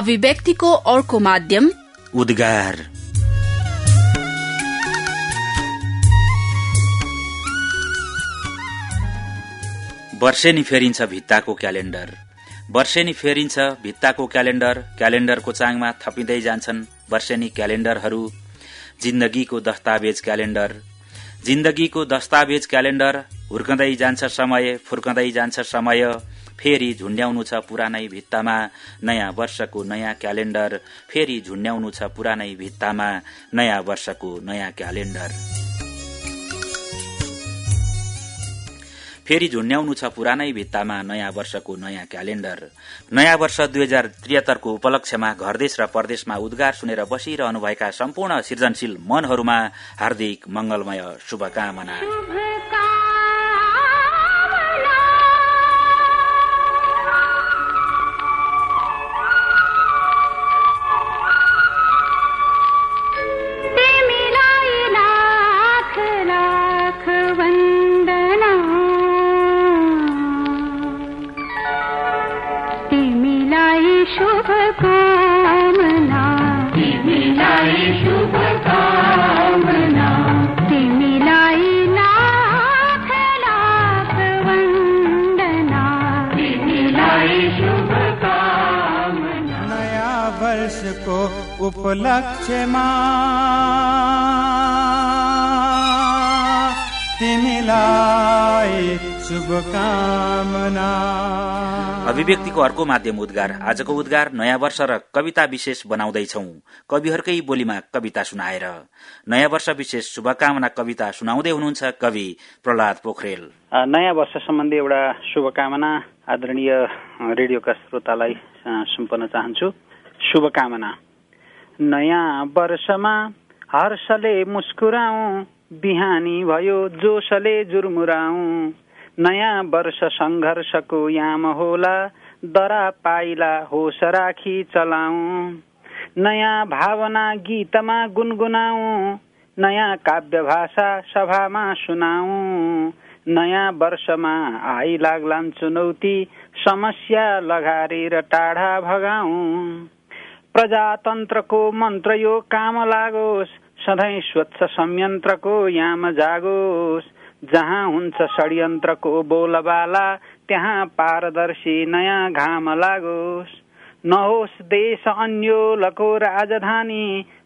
अभिव्यक्तिको अर्को माध्यम उद्गार। वर्षेनी फेरिन्छ भित्ताको क्यालेण्डर वर्षेनी फेरिन्छ भित्ताको क्यालेण्डर क्यालेण्डरको चाङमा थपिँदै जान्छन् वर्षेनी क्यालेण्डरहरू जिन्दगीको दस्तावेज क्यालेण्डर जिन्दगीको दस्तावेज क्यालेण्डर हुर्कँदै जान्छ समय फुर्कँदै जान्छ समय। फेरि झुण्ड्याउनु छ पुरानै भित्तामा नयाँ वर्षको नयाँ क्यालेण्डर फेरि झुण्ड्याउनु छ पुरानै भित्तामा नयाँ वर्षको नयाँ क्यालेण्डर फेरि झुन्ड्याउनु छ पुरानै भित्तामा नयाँ वर्षको नयाँ क्यालेण्डर नयाँ वर्ष दुई हजार त्रिहत्तरको उपलक्ष्यमा घरदेश र परदेशमा उद्गार सुनेर बसिरहनुभएका सम्पूर्ण सृजनशील मनहरूमा हार्दिक मंगलमय शुभकामना। उपलक्ष्यमा। तिमीलाई शुभकामना। अभिव्यक्तिको अर्को माध्यम उद्गार। आजको उद्गार नयाँ वर्ष र कविता विशेष बनाउँदैछौ। कविहरूकै बोलीमा कविता सुनाएर। नयाँ वर्ष विशेष शुभकामना कविता सुनाउँदै हुनुहुन्छ कवि प्रहलाद पोखरेल। नयाँ वर्ष सम्बन्धी एउटा शुभकामना आदरणीय रेडियोका श्रोतालाई सुम्पन चाहन्छु। शुभकामना। नयाँ वर्षमा हर्षले मुस्कुराऊ बिहानी भयो जोसले जुर्मुराऊ नयाँ वर्ष सङ्घर्षको याम होला दरा पाइला होस राखी चलाऊ नयाँ भावना गीतमा गुनगुनाऊ नयाँ काव्य भाषा सभामा सुनाऊ नयाँ वर्षमा आई लाग्लान् चुनौती समस्या लगारेर टाढा भगाऊ प्रजातन्त्रको मन्त्र यो काम लागोस् सधैँ स्वच्छ संयन्त्रको याम जागोस्। जहाँ हुन्छ षड्यन्त्रको बोलबाला त्यहाँ पारदर्शी नयाँ घाम लागोस्। नहोस् देश अन्योलको राजधानी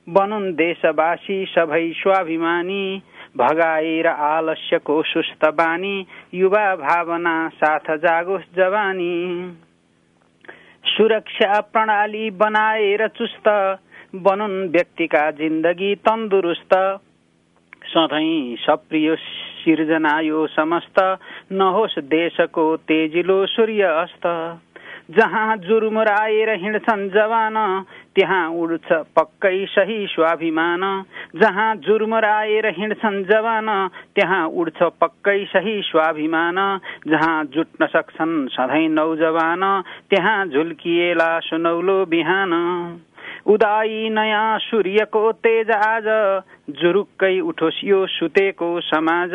बनुन् देशवासी सबै स्वाभिमानी। भगाएर आलस्यको सुस्त बानी युवा भावना साथ जागोस् जवानी। सुरक्षा प्रणाली बनाएर चुस्त बनुन् व्यक्तिका जिन्दगी तन्दुरुस्त। सधैँ सप्रिय सिर्जना यो समस्त नहोस् देशको तेजिलो सूर्य अस्त जहाँ जुर्मुराएर हिँड्छन् जवान त्यहाँ उड्छ पक्कै सही स्वाभिमान। जहाँ जुर्मुराएर हिँड्छन् जवान त्यहाँ उड्छ पक्कै सही स्वाभिमान। जहाँ जुट्न सक्छन् सधैँ नौजवान त्यहाँ झुल्किएला सुनौलो बिहान। उदाई नयाँ सूर्यको तेज आज जुरुक्कै उठोस् यो सुतेको समाज।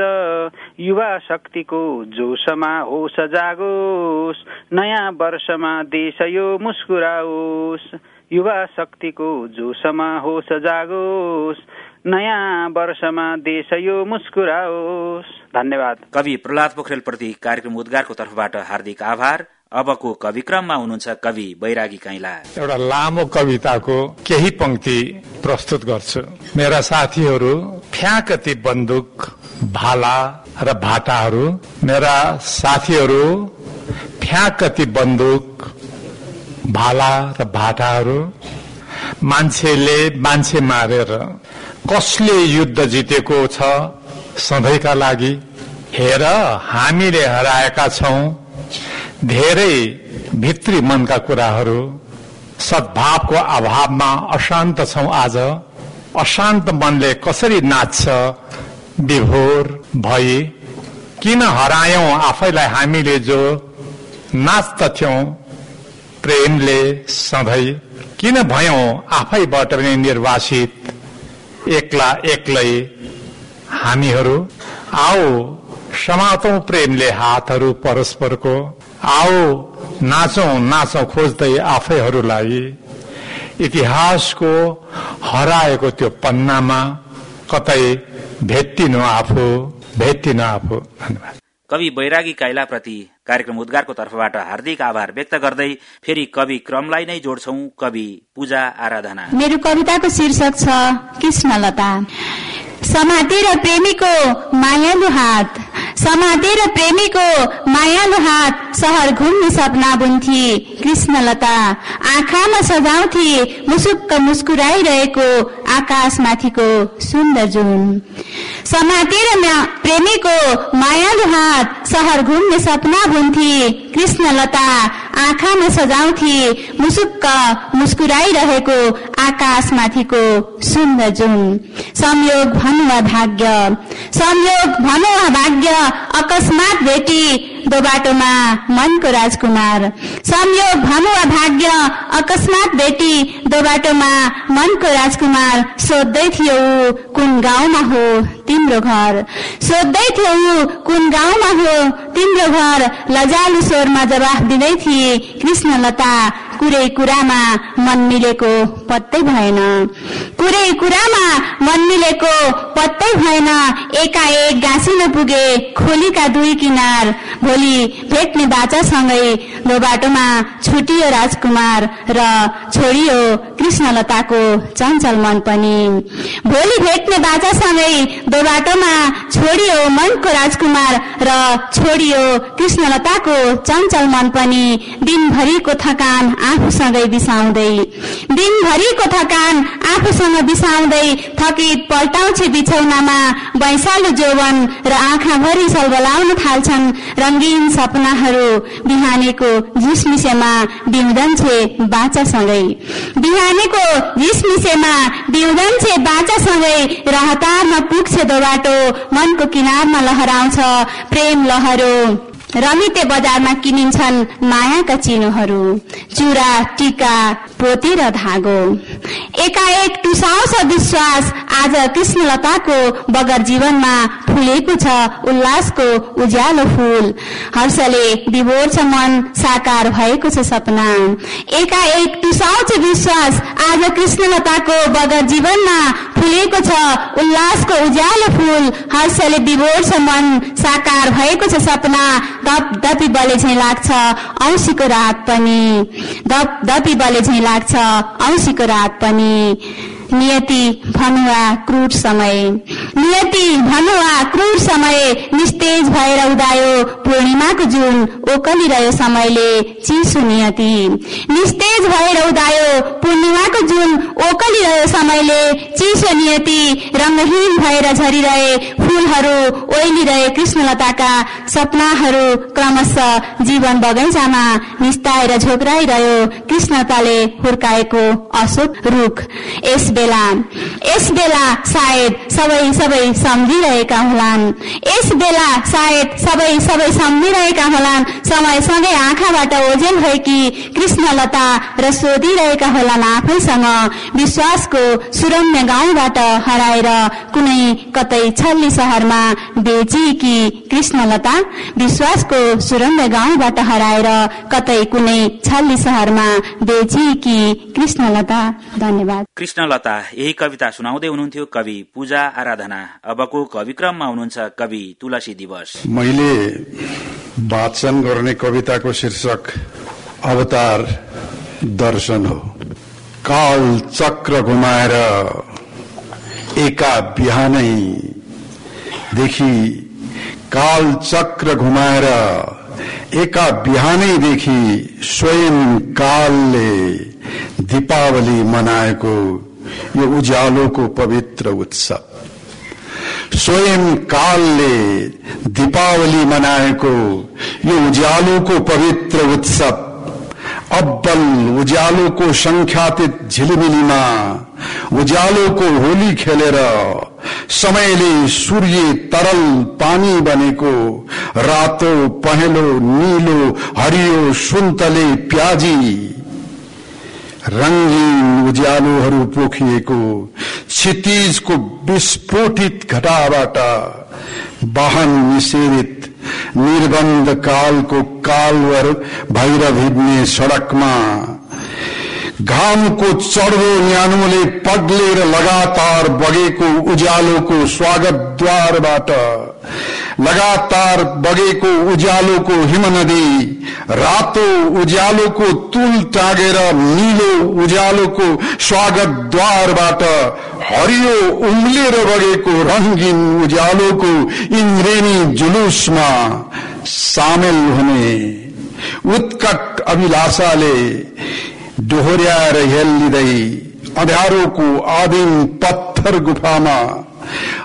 युवा शक्तिको जोसमा होस जागोस् नयाँ वर्षमा देश यो मुस्कुराओस्। युवा शक्तिको जोसमा होस जागोस्। नयाँ वर्षमा देश यो मुस्कुराओस्। धन्यवाद। कवि प्रहलाद पोखरेल प्रति कार्यक्रम उद्गारको तर्फबाट हार्दिक आभार। अबको कविक्रममा हुनुहुन्छ कवि बैरागी कैला। एउटा लामो कविताको केही पंक्ति प्रस्तुत गर्छु। मेरा साथीहरू फ्याकती बन्दुक भाला र भाटाहरू मेरा साथीहरू फ्याकती बन्दुक भाला र भाटाहरू मान्छेले मान्छे मारेर कसले युद्ध जितेको छ? सधैँका लागि हेर हामीले हराएका छौं। धेरै भित्री मनका कुराहरू सद्भावको अभावमा अशान्त छौ आज। अशान्त मनले कसरी नाच्छ? विभोर भई किन हरायौं? आफैलाई हामीले जो नाच्दथ्यौं प्रेमले सधैँ किन भयौं? आफैबाट पनि निर्वासित एक्ला एक्लै हामीहरू आओ समातौं प्रेमले हातहरू परस्परको आओ नाचौं नाचौं खोज्दै आफैहरूलाई। इतिहासको हराएको त्यो पन्नामा कतै भेट्टिनु आफू भेट्टिनु आफू। धन्यवाद। कवि बैरागी काइलाप्रति कार्यक्रम उद्गारको तर्फबाट हार्दिक आभार व्यक्त गर्दै फेरि कवि क्रमलाई नै जोड्छौ कवि पूजा आराधना। मेरो कविताको शीर्षक छ कृष्णलता। समातेर प्रेमीको मायालु हात। समातेर प्रेमीको मायालु हात सहर घुम्ने सपना बुन्थे कृष्णलता आँखामा सजाउँथे मुसुक्क मुस्कुराइरहेको आकाशमाथिको सुन्दर जुन समातेर प्रेमीको मायालु हात सहर घुम्ने सपना बुन्थे कृष्णलता आँखामा सजाउँथे मुसुक्क मुस्कुराइरहेको आकाशमाथिको सुन्दर जुन संयोग भनुवा भाग्य। संयोग भनुवा भाग्य अकस्मात भेटी दो बाटोमा मनको राजकुमार। संयोग भनुवा भाग्य अकस्मात भेटी दो बाटोमा मनको राजकुमार। सोध्दै थियो कुन गाउँमा हो तिम्रो घर? सोध्दै थियो कुन गाउँमा हो तिम्रो घर? लजालु स्वरमा जवाफ दिँदै थिए कृष्णलता कुरै कुरामा मन मिलेको पत्तै भएन। कुरै कुरामा मन मिलेको पत्तै भएन। एकाएक गाँसिन पुगे खोलीका दुई किनार। भोलि भेट्ने बाचासँगै बाटोमा छुटियो राजकुमार र छोडियो कृष्णलताको चञ्चल मन पनि। भोलि भेट्ने बाचासँगै दो बाटोमा छोडियो मनको राजकुमार र छोडियो कृष्णलताको चञ्चल मन पनि। दिनभरिको थकान आफूसँगै बिसाउँदै। दिनभरिको थकान आफूसँग बिसाउँदै थकित पल्टाउँछ बिछौनामा वैशालु जोवन र आँखाभरि सलबलाउन थाल्छन् रङ्गीन सपनाहरू बिहानीको झिसमिसेमा बिउँदन्छे बाचासँगै। बिहानीको झिसमिसेमा बिउँदन्छे बाचासँगै रहतारमा पुग्छ दो बाटो मनको किनारमा लहराउँछ प्रेम लहरो। रमिते बजारमा किनिन्छन् मायाका चिनोहरू। चुरा टिका पोती र धागो। एकाएक टुसाउँछ विश्वास। आज कृष्णलताको बगर जीवनमा फुलेको छ उल्लासको उज्यालो फूल। हर्षले छ मन साकार भएको छ सपना। एकाएक टुसाउँछ विश्वास। आज कृष्णलताको बगर जीवनमा फुलेको छ उल्लासको उज्यालो फूल। हर्षले छ मन साकार भएको छ सपना। दप दपी बले झै लाग्छ औँसीको रात पनि। दप दपी बले झै लाग्छ औँसीको रात पनि। नियति भनुवा क्रूर समय। नियति भनुवा क्रूर समय निस्तेज भएर उदायो पूर्णिमाको जुन ओकलिरह्यो समयले चिसो नियति। निस्तेज भएर उदायो पूर्णिमाको जुन ओकलिरह्यो समयले चिसो नियति रङ्गहीन भएर झरिरहे फूलहरू ओइलिरहे कृष्णलताका सपनाहरू क्रमशः जीवन बगैँचामा निस्ताएर झोक्राइरह्यो कृष्णताले हुर्काएको अशोक रुख। यस बेला यस बेला सायद सबै सबै सम्झिरहेका होलान्। यस बेला सायद सबै सबै सम्झिरहेका होलान्। समयसँगै आँखाबाट ओझेल भएकी कृष्णलता र सोधिरहेका होलान् आफैसँग। विश्वासको सुरम्य गाउँबाट हराएर कुनै कतै छल्ली सहरमा बेचिएकी कृष्णलता विश्वासको सुरम्य गाउँबाट हराएर कतै कुनै छल्ली सहरमा बेचिएकी कृष्णलता धन्यवाद। कृष्णलता यही कविता सुनाउँदै हुनुहुन्थ्यो कवि पूजा आराधना। अबको कविक्रममा हुनुहुन्छ कवि तुलसी दिवस। मैले वाचन गर्ने कविताको शीर्षक अवतार दर्शन हो। काल चक्र घुमाएर एका बिहानै देखि काल चक्र घुमाएर एका बिहानैदेखि स्वयं कालले दीपावली मनाएको यो उज्यालोको पवित्र उत्सव। स्वयं कालले दीपावली मनाएको यो को पवित्र उत्सव, अब्बल उज्यालोको संख्यातीत झिलिमिलीमा को होली खेलेर समयले सूर्य तरल पानी बनेको रातो पहेँलो निलो हरियो सुन्तले प्याजी रङ्गीन उज्यालोहरू पोखिएको क्षितिजको विस्फोटित घटाबाट वाहन निषेधित निर्बन्ध कालको कालवर भैर भिड्ने सडकमा घामको चढ्दो न्यानोले पग्लेर लगातार बगेको उज्यालोको स्वागतद्वारबाट लगातार बगेको उज्यालोको हिमनदी रातो उज्यालोको तुल टागेर निलो उज्यालोको स्वागतद्वारबाट हरियो उम्लेर बगेको रङ्गिन उज्यालोको इन्द्रेणी जुलुसमा सामेल हुने उत्कट अभिलाषाले डोहोर्याएर हेलिँदै अँध्यारोको आदिम पत्थर गुफामा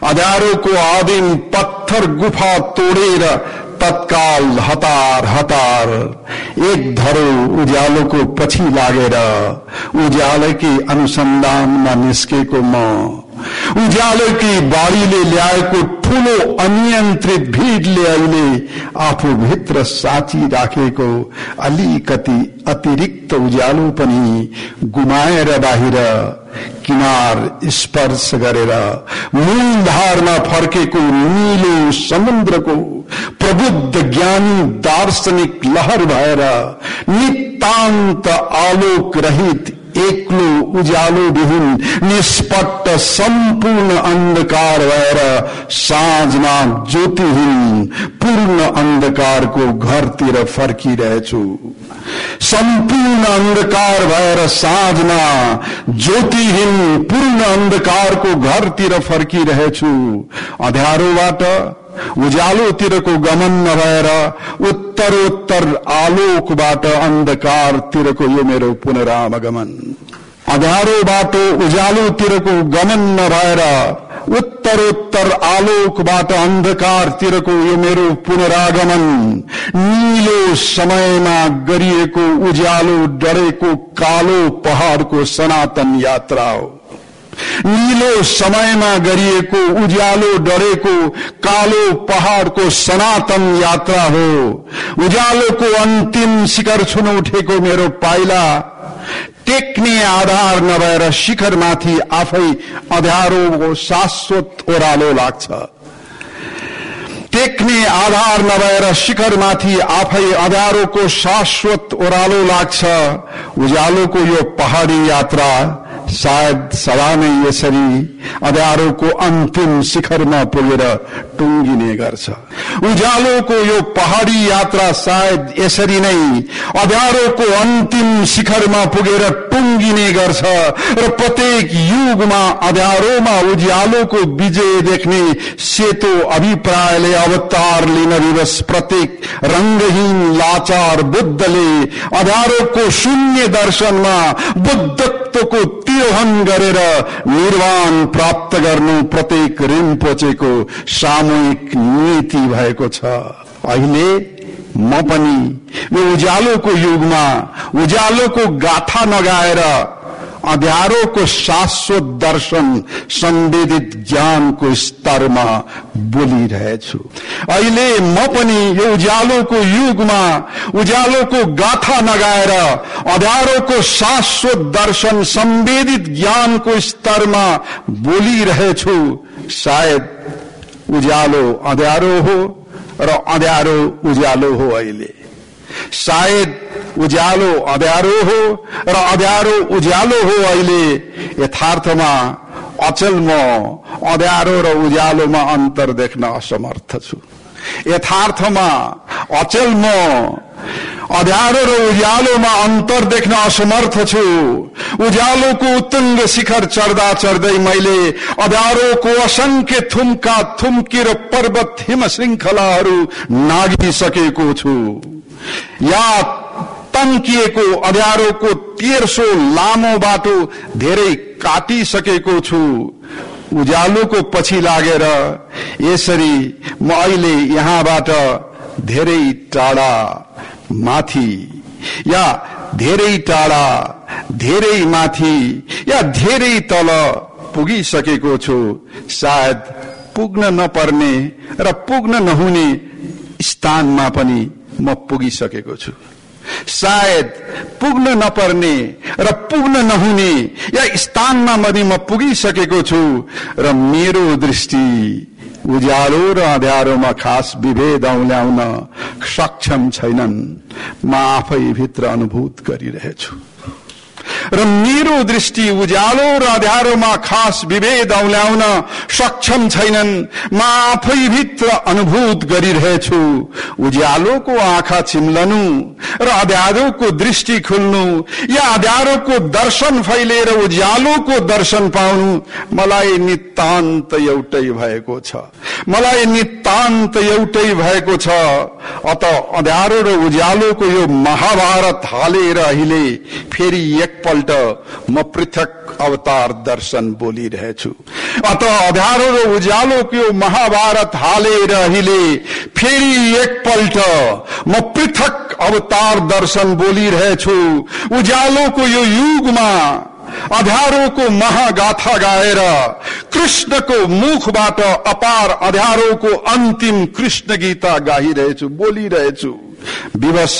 अँध्यारोको आदिम पत्थर गुफा तोडेर तत्काल हतार हतार। एक धरो उज्यालोको पछि लागेर उज्यालोकी अनुसन्धानमा निस्केको म। उज्यालोकी बाढीले ल्याएको ठूलो अनियन्त्रित भिडले अहिले आफूभित्र साची राखेको अलिकति अतिरिक्त उज्यालो पनि गुमाएर बाहिर किनार स्पर्श गरेर मूलधारमा फर्केको निलो समुद्रको प्रबुद्ध ज्ञानी दार्शनिक लहर भएर नितान्त आलोक रहित एक्लो उज्यालो विहीन निष्पट्ट सम्पूर्ण अन्धकार भएर साँझमा ज्योतिहीन पूर्ण अन्धकारको घरतिर फर्किरहेछु। सम्पूर्ण अन्धकार भएर साँझमा ज्योतिहीन पूर्ण अन्धकारको घरतिर फर्किरहेछु। अध्यारोबाट उज्यालोतिरको गमन नभएर उत्तरोत्तर आलोकबाट अन्धकारतिरको यो मेरो पुनरागमन। अँध्यारो बाटो उज्यालोतिरको गमन नभएर उत्तरोत्तर आलोकबाट अन्धकारतिरको यो मेरो पुनरागमन निलो समयमा गरिएको उज्यालो डरेको कालो पहाड़को सनातन यात्रा हो। निलो समयमा गरिएको उज्यालो डरेको कालो पहाड़को सनातन यात्रा हो। उज्यालोको अन्तिम शिखर छुन उठेको मेरो पाइला। टेक्ने आधार नभएर शिखरमाथि आफै अध्यारो शाश्वत ओह्रालो लाग्छ। टेक्ने आधार नभएर शिखरमाथि आफै अध्यारोको शाश्वत ओह्रालो लाग्छ। उज्यालोको यो पहाड़ी यात्रा सायद सदा नै यसरी अँध्यारोको अन्तिम शिखरमा पुगेर टुङ्गिने गर्छ। उज्यालोको यो पहाडी यात्रा सायद यसरी नै अँध्यारोको अन्तिम शिखरमा पुगेर टुङ्गिने गर्छ र प्रत्येक युगमा अँध्यारोमा उज्यालोको विजय देख्ने सेतो अभिप्रायले अवतार लिन दिवस प्रत्येक रङ्गहीन लाचार बुद्धले अँध्यारोको शून्य दर्शनमा बुद्धत्वको तिरोहन गरेर निर्वाण प्राप्त गर्नु प्रत्येक पोचेको सामूहिक नीति भएको छ। अहिले म पनि यो उज्यालोको युगमा उज्यालोको गाथा नगाएर अध्यारोको शाश्वत दर्शन संवेदित ज्ञानको स्तरमा बोलिरहेछु। अहिले म पनि यो उज्यालोको युगमा उज्यालोको गाथा नगाएर अध्यारोको शाश्वत दर्शन संवेदित ज्ञानको स्तरमा बोलिरहेछु। सायद उज्यालो अँध्यारो हो र अँध्यारो उज्यालो हो अहिले। सायद उज्यालो अँध्यारो हो र अँध्यारो उज्यालो हो अहिले। यथार्थमा अचल म अँध्यारो र उज्यालोमा अन्तर देख्न असमर्थ छु। यथार्थमा अचल म अध्यारो र उज्यालोमा अन्तर देख्न असमर्थ छु उज्यालोको उत्तुङ्ग शिखर चढ्दा चढ्दै मैले अध्यारोको असंख्य थुम्का थुम्की र पर्वत हिम श्रृङ्खलाहरू नागिसकेको छु या तन्किएको अँध्यारोको तेर्सो लामो बाटो धेरै काटिसकेको छु उज्यालोको पछि लागेर यसरी म अहिले यहाँबाट धेरै टाढा माथि या धेरै टाढा धेरै माथि या धेरै तल पुगिसकेको छु। सायद पुग्न नपर्ने र पुग्न नहुने स्थानमा पनि म पुगिसकेको छु। सायद पुग्न नपर्ने र पुग्न नहुने या स्थानमा पनि म पुगिसकेको छु र मेरो दृष्टि उज्यालो र अँध्यारोमा खास विभेद औल्याउन सक्षम छैनन्। म आफै भित्र अनुभूत गरिरहेछु। र मेरो दृष्टि उज्यालो र अध्यारोमा खास विभेद औल्याउन सक्षम छैनन्। म आफै भित्र अनुभूत गरिरहेछु। उज्यालोको आँखा चिम्लनु र अध्यारोको दृष्टि खुल्नु। या अध्यारोको दर्शन फैलेर उज्यालोको दर्शन पाउनु मलाई नितान्त एउटै भएको छ। मलाई नितान्त एउटै भएको छ। अत अध्यारो र उज्यालोको यो महाभारत हालेर अहिले फेरि एकपल्ट म पृथक अवतार दर्शन बोलिरहेछु अत अध्यारो र उज्यालोको यो महाभारत हालेर अहिले फेरि एकपल्ट म पृथक अवतार दर्शन बोलिरहेछु उज्यालोको यो युगमा अध्यारोको महागाथा गाएर कृष्णको मुखबाट अपार अध्यारोको अन्तिम कृष्ण गीता गाइरहेछु बोलिरहेछु विवश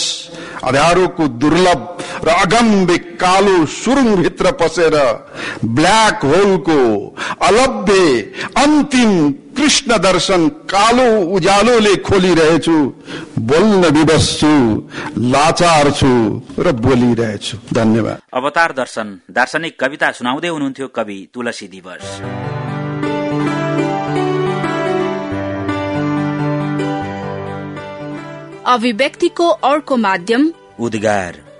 अध्यारोको दुर्लभ र अगम्बिक कालो सुरुङभित्र पसेर ब्ल्याक होलको अलभ्य अन्तिम कृष्ण दर्शन कालो उज्यालोले खोलिरहेछु बोल्न विवश छु लाचार छु र बोलिरहेछु। धन्यवाद। अवतार दर्शन दार्शनिक कविता सुनाउँदै हुनुहुन्थ्यो कवि तुलसी दिवस। अभिव्यक्तिको अर्को माध्यम उद्गार।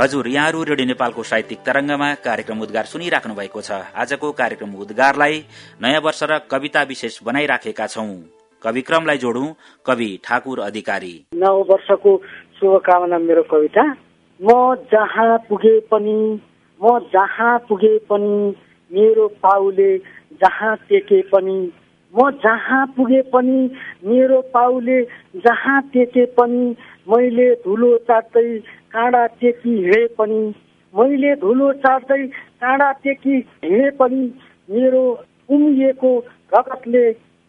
हजुर यहाँहरू रेडियो नेपालको साहित्यिक तरंगमा कार्यक्रम उद्गार सुनिराख्नु भएको छ। आजको कार्यक्रम उद्गारलाई नयाँ वर्ष र कविता विशेष बनाइराखेका छौं। कविक्रमलाई जोडौं कवि ठाकुर अधिकारी। नव वर्षको शुभकामना मेरो कविता। म जहाँ पुगे पनि म जहाँ पुगे पनि मेरो पाउले जहाँ टेके पनि म जहाँ पुगे पनि मेरो पाउले जहाँ टेके पनि मैले धुलो चाट्दै काँडा टेकी हिँडे पनि। मैले धुलो चाट्दै काँडा टेकी हिँडे पनि मेरो उम्रिएको रगतले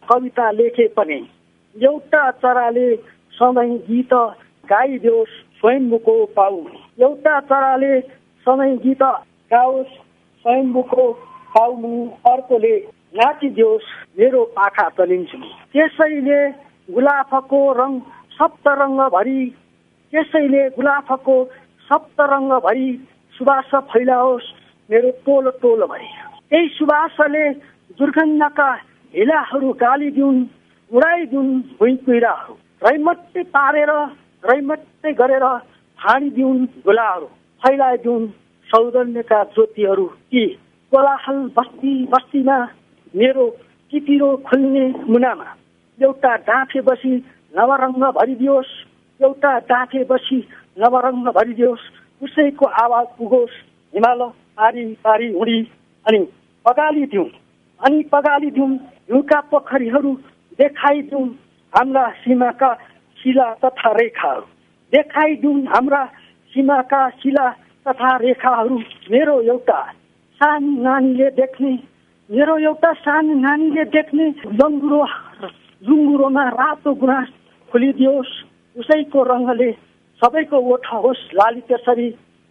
कविता लेखे पनि। एउटा चराले सधैँ गीत गाइदियोस् स्वयम्भूको पाउ। एउटा चराले सधैँ गीत गाओस् स्वयम्भूको पाउमुनि अर्कोले नाचिदियोस् मेरो पाखा चलिन्छु। त्यसैले गुलाफको रङ सप्तरङ्गभरि त्यसैले गुलाफको सप्तरङ्गभरि सुबास फैलाओस् मेरो टोल टोलभरि त्यही सुबासले दुर्गन्धका हिलाहरू गालिदिउन् उडाइदिउन् भुइँ कुहिराहरू रैमट्टै पारेर रैमट्टै गरेर फाँडिदिउन् गोलाहरू। फैलाइदिउन् सौजन्यका ज्योतिहरू ती कोलाहल बस्ती बस्तीमा मेरो कितिरो खुल्ने मुनामा। एउटा डाँफे बसी नवरङ्ग भरिदियोस्। एउटा डाँफे बसी नवरङ्ग भरिदियोस् उसैको आवाज पुगोस् हिमाल पारी पारी हुडी। अनि पगालिदिउँ अनि पगालिदिउँ हिउँका पोखरीहरू देखाइदिउँ हाम्रा सीमाका शिला तथा रेखाहरू। देखाइदिउँ हाम्रा सीमाका शिला तथा रेखाहरू मेरो एउटा सानो नानीले देख्ने मेरो एउटा सानो नानीले देख्ने जङ्गुरो जुङ्गुरोमा रातो गुनास खोलिदियोस्। उसैको रङ्गले सबैको ओठ होस् लाली त्यसरी।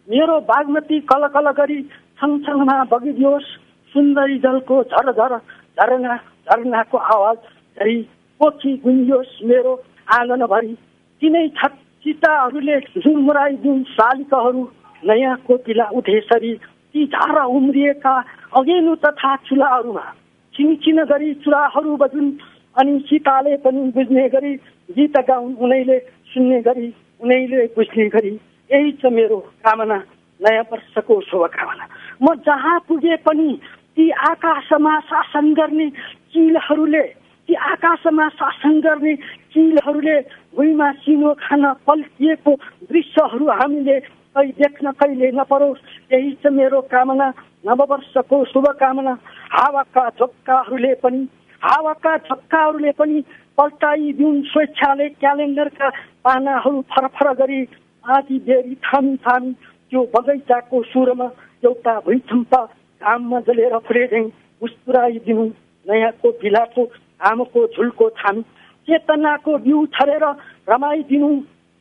मेरो बागमती कल कल गरी छङछङमा बगिदियोस् सुन्दरी जलको झर झर झरना झरनाको आवाज झरी पोखी गुन्जियोस् मेरो आँगनभरि। तिनै छत चिताहरूले झुमुराइदिउन् शालिकाहरू नयाँ कोकिला उठेसरी ती झारा उम्रिएका अघेनु तथा चुलाहरूमा छिनछिन गरी चुलाहरू बजुन् अनि सीताले पनि बुझ्ने गरी गीत गाउन् उनैले सुन्ने गरी उनैले बुझ्ने गरी यही छ मेरो कामना नयाँ वर्षको शुभकामना। म जहाँ पुगे पनि ती आकाशमा शासन गर्ने चिलहरूले ती आकाशमा शासन गर्ने चिलहरूले भुइँमा सिनो खान पल्किएको दृश्यहरू हामीले कहीँ देख्न कहिले नपरोस्। यही छ मेरो कामना नववर्षको शुभकामना। हावाका झोक्काहरूले पनि हावाका झोक्काहरूले पनि पल्टाइदिउन् स्वेच्छाले क्यालेन्डरका पानाहरू फरफर गरी आधी बेरी थामी थामी त्यो बगैँचाको सुरमा एउटा भुइँचम्पा घाममा जलेर फुलेझै मुस्कुराइदिनु नयाँको भिलाको आमको झुल्को थामी। चेतनाको बिउ छरेर रमाइदिनु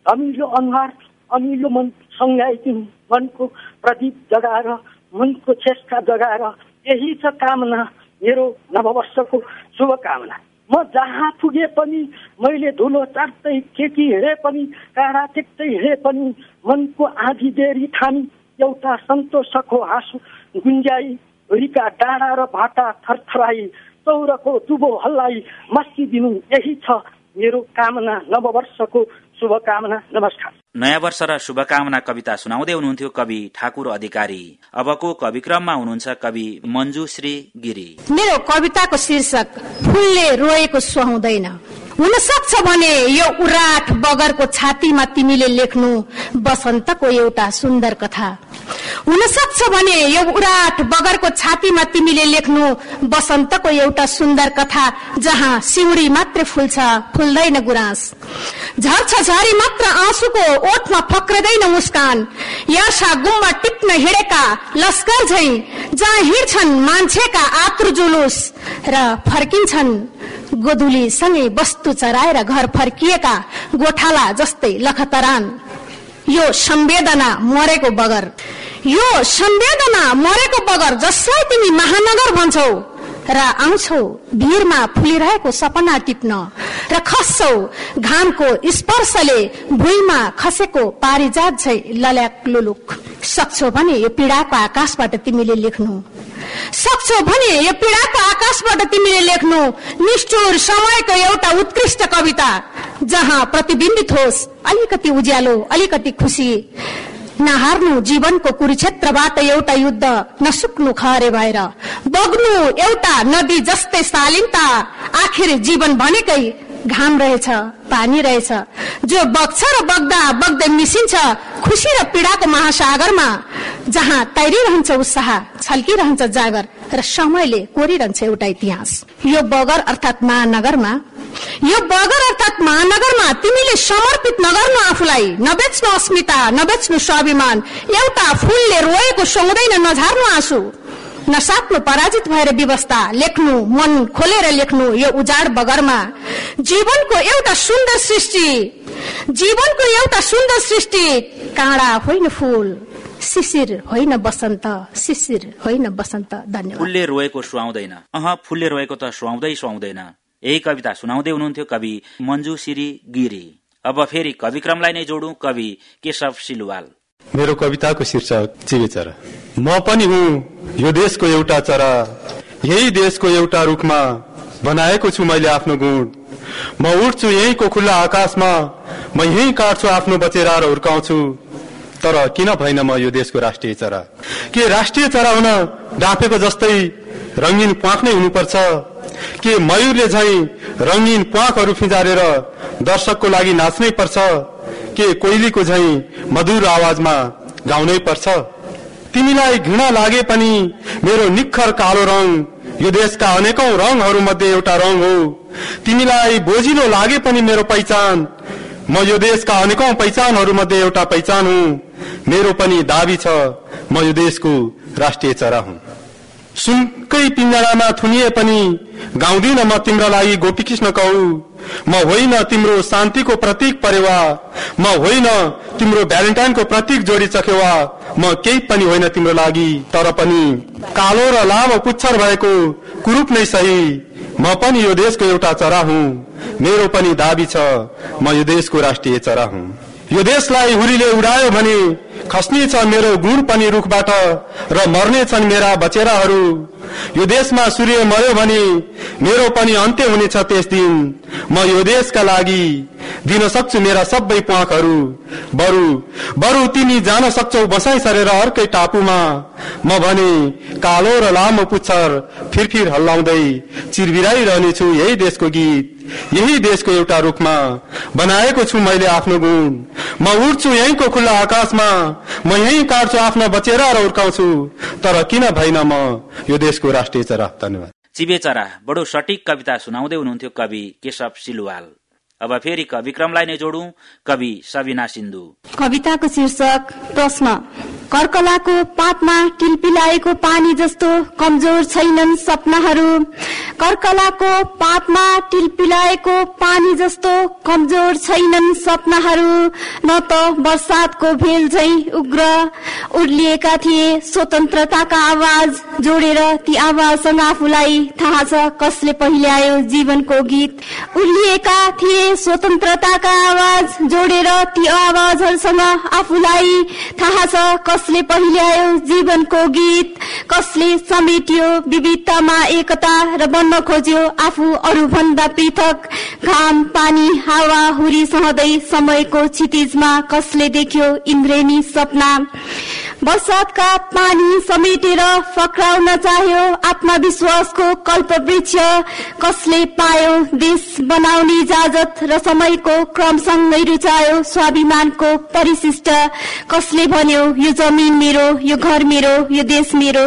अमिलो अनुहार अमिलो मन सङ्घाइदिनु मनको प्रदीप जगाएर मनको चेष्टा जगाएर यही छ कामना मेरो नववर्षको शुभकामना। म जहाँ पुगे पनि मैले धुलो चाट्दै केटी हिँडे पनि काँडा टेक्दै हिँडे पनि मनको आधी देरी थामी एउटा सन्तोषको हाँसु गुन्जाई भुरीका डाँडा र भाटा थरथराई चौरको दुबो हल्लाई मस्किदिनु यही छ मेरो कामना नववर्षको शुभकामना। नमस्कार। नयाँ वर्ष र शुभकामना कविता सुनाउँदै हुनुहुन्थ्यो कवि ठाकुर अधिकारी। अबको कविक्रममा हुनुहुन्छ कवि मञ्जुश्री गिरी। मेरो कविताको शीर्षक फुलले रोएको सुहाउँदैन। हुन सक्छ भने यो उराट बगरको छातीमा तिमीले लेख्नु बसन्तको एउटा सुन्दर कथा। हुन सक्छ भने यो उराट बगरको छातीमा तिमीले लेख्नु बसन्तको एउटा सुन्दर कथा जहाँ सिउडी मात्रै फुल्छ फुल्दैन गुराँस। झर्छ झरी मात्र आँसुको ओठमा फक्रदैन मुस्कान। यासा गुम्बा टिप्न हिँडेका लस्कर झै जहाँ हिँड्छन् मान्छेका आतुर जुलुस र फर्किन्छन् गोधुली सँगै वस्तु चराएर घर फर्किएका गोठाला जस्तै लखतरान। यो संवेदना मरेको बगर। यो संवेदना मरेको बगर जसलाई तिमी महानगर भन्छौ र आउँछौ भिरमा फुलिरहेको सपना टिप्न र खस्छौ घामको स्पर्शले भुइँमा खसेको पारिजात झै लल्याक लुलुक। सक्छौ भने यो पीडाको आकाशबाट तिमीले लेख्नु। सक्छौ भने यो पीडाको आकाशबाट तिमीले लेख्नु। निष्ठुर समयको एउटा उत्कृष्ट कविता जहाँ प्रतिबिम्बित होस् अलिकति उज्यालो अलिकति खुसी। नहार्नु जीवनको कुरुक्षेत्रबाट एउटा युद्ध नसुक्नु खरे भएर। बग्नु एउटा नदी जस्तै शालीनता आखिर जीवन भनेकै घाम रहेछ पानी रहेछ। जो बग्छ र बग्दा बग्दै मिसिन्छ खुसी र पीडाको महासागरमा जहाँ तैरिरहन्छ उत्साह छल्किरहन्छ जागर र समयले कोरिरहन्छ एउटा इतिहास। यो बगर अर्थात् महानगरमा यो बगर अर्थात् महानगरमा तिमीले समर्पित नगर्नु आफूलाई नबेच्नु अस्मिता नबेच्नु स्वाभिमान एउटा फूलले रोएको सुँग्दैन नझार्नु आँसु। नसाप्नु पराजित भएर व्यवस्था लेख्नु मन खोलेर लेख्नु यो उजाड बगरमा। जीवनको एउटा सुन्दर सृष्टि। जीवनको एउटा सुन्दर सृष्टि। काँडा होइन फूल शिशिर होइन बसन्त शिशिर होइन बसन्त। धन्यवाद। फुलले रोएको सुहाउँदैन। अह फुलले रोएको त सुहाउँदै सुहाउँदैन। यही कविता सुनाउँदै हुनुहुन्थ्यो कवि मञ्जु सिरी गिरी। अब फेरि कविक्रमलाई नै जोडौं कवि केशव सिलवाल। मेरो कविताको शीर्षक चिबे चरा। म पनि हुँ यो देशको एउटा चरा। यही देशको एउटा रुखमा बनाएको छु मैले आफ्नो गुण। म उठ्छु यहीँको खुल्ला आकाशमा म यहीँ काट्छु आफ्नो बचेरा र हुर्काउँछु। तर किन भएन म यो देशको राष्ट्रिय चरा? के राष्ट्रिय चरा हुन डाँफेको जस्तै रङ्गीन प्वाख नै हुनुपर्छ? के मयूरले झै रङ्गीन प्वाखहरू फिजारेर दर्शकको लागि नाच्नै पर्छ? के कोइलीको झै मधुर आवाजमा गाउनै पर्छ? तिमीलाई घृणा लागे पनि मेरो निखर कालो रङ यो देशका अनेकौं रङहरू मध्ये एउटा रङ हो। तिमीलाई बोजिलो लागे पनि मेरो पहिचान म यो देशका अनेकौं पहिचानहरू मध्ये एउटा पहिचान हुँ। मेरो पनि दावी छ म यो देशको राष्ट्रिय चरा हुँ। सुनकै पिंजडामा थुनिए पनि गाउँदिन म तिम्रो लागि गोपी कृष्ण कहु। म होइन तिम्रो शान्तिको प्रतीक परेवा। म होइन तिम्रो भ्यालेन्टाइनको प्रतीक जोडी चखेवा। म केही पनि होइन तिम्रो लागि तर पनि कालो र लामो पुच्छर भएको कुरूप नै सही। म पनि यो देशको एउटा चरा हुँ। मेरो पनि दाबी छ। म यो देशको राष्ट्रिय चरा हुँ। यो देशलाई हुरीले उडायो भने खस्ने छ मेरो गुण पनि रुखबाट र मर्ने छन् मेरा बचेराहरू। यो देशमा सूर्य मर्यो भने मेरो पनि अन्त्य हुनेछ त्यस दिन। म यो देशका लागि दिन सक्छु मेरा सबै प्वाखहरू बरु बरु तिमी जान सक्छौ बसाइ सरेर अर्कै टापुमा। म भने कालो र लामो पुच्छर फिरफिर हल्लाउँदै चिरबिराइरहनेछु यही देशको गीत। यही देशको एउटा रूपमा बनाएको छु मैले आफ्नो गुण। म उड्छु यहीँको खुल्ला आकाशमा म यहीँ काट्छु आफ्नो बचेर र तर किन भइन म यो देशको राष्ट्रिय चरा? धन्यवाद। चिबे चरा बडो सटिक कविता सुनाउँदै हुनुहुन्थ्यो कवि केशव सिलुवाल। अब फेरि कविक्रमलाई नै जोडौं। कवि सबिना सिन्धु। कविताको शीर्षक प्रश्न। कर्कलाको पातमा टिलपिलाएको पानी जस्तो कमजोर छैनन् सपनाहरू। कर्कलाको पातमा टिलपिलाएको पानी जस्तो कमजोर छैनन् सपनाहरू। न त बर्सातको भेल झै उग्र। उर्लिएका थिए स्वतन्त्रताका आवाज। जोडेर ती आवाजसँग आफूलाई थाहा छ कसले पहिल्यायो जीवनको गीत। उर्लिएका थिए स्वतन्त्रताका आवाज जोडेर ती आवाजहरूसँग आफूलाई थाहा छ कसले पहिल्यायो जीवनको गीत कसले समेट्यो विविधतामा एकता र बन्न खोज्यो आफू अरूभन्दा पृथक घाम पानी हावा हुरी सहँदै समयको क्षितिजमा कसले देख्यो इन्द्रेणी सपना। बरसातका पानी समेटेर फक्राउन चाह्यो आत्मविश्वासको कल्पवृक्ष। कसले पायो देश बनाउने इजाजत र समयको क्रमसँगै रुचायो स्वाभिमानको परिशिष्ट। कसले भन्यो यो जमिन मेरो यो घर मेरो यो देश मेरो।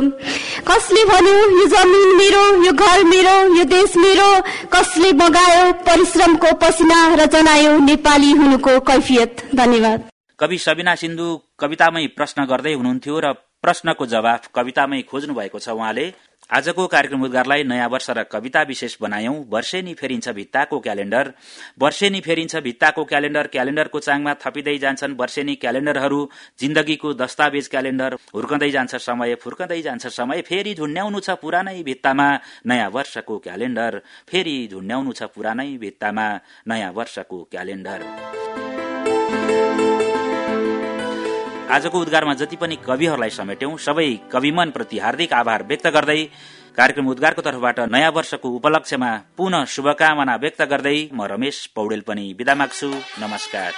कसले भन्यो यो जमिन मेरो यो घर मेरो यो देश मेरो। कसले बगायो परिश्रमको पसिना र जनायो नेपाली हुनुको कैफियत। धन्यवाद। कवि सबिना सिन्धु कवितामै प्रश्न गर्दै हुनुहुन्थ्यो र प्रश्नको जवाफ कवितामै खोज्नु भएको छ उहाँले। आजको कार्यक्रम उद्गारलाई नयाँ वर्ष र कविता विशेष बनायौं। वर्षेनी फेरिन्छ भित्ताको क्यालेण्डर वर्षेनी फेरिन्छ भित्ताको क्यालेण्डर क्यालेण्डरको चाङमा थपिँदै जान्छन् वर्षेनी क्यालेण्डरहरू जिन्दगीको दस्तावेज क्यालेण्डर हुर्कँदै जान्छ समय फुर्कँदै जान्छ समय। फेरि झुन्ड्याउनु छ पुरानै भित्तामा नयाँ वर्षको क्यालेण्डर फेरि झुन्ड्याउनु छ पुरानै भित्तामा नयाँ वर्षको क्यालेण्डर आजको उद्गारमा जति पनि कविहरूलाई समेट्यौं सबै कविमन प्रति हार्दिक आभार व्यक्त गर्दै कार्यक्रम उद्गारको तर्फबाट नयाँ वर्षको उपलक्ष्यमा पुनः शुभकामना व्यक्त गर्दै म रमेश पौडेल पनि विदा माग्छु। नमस्कार।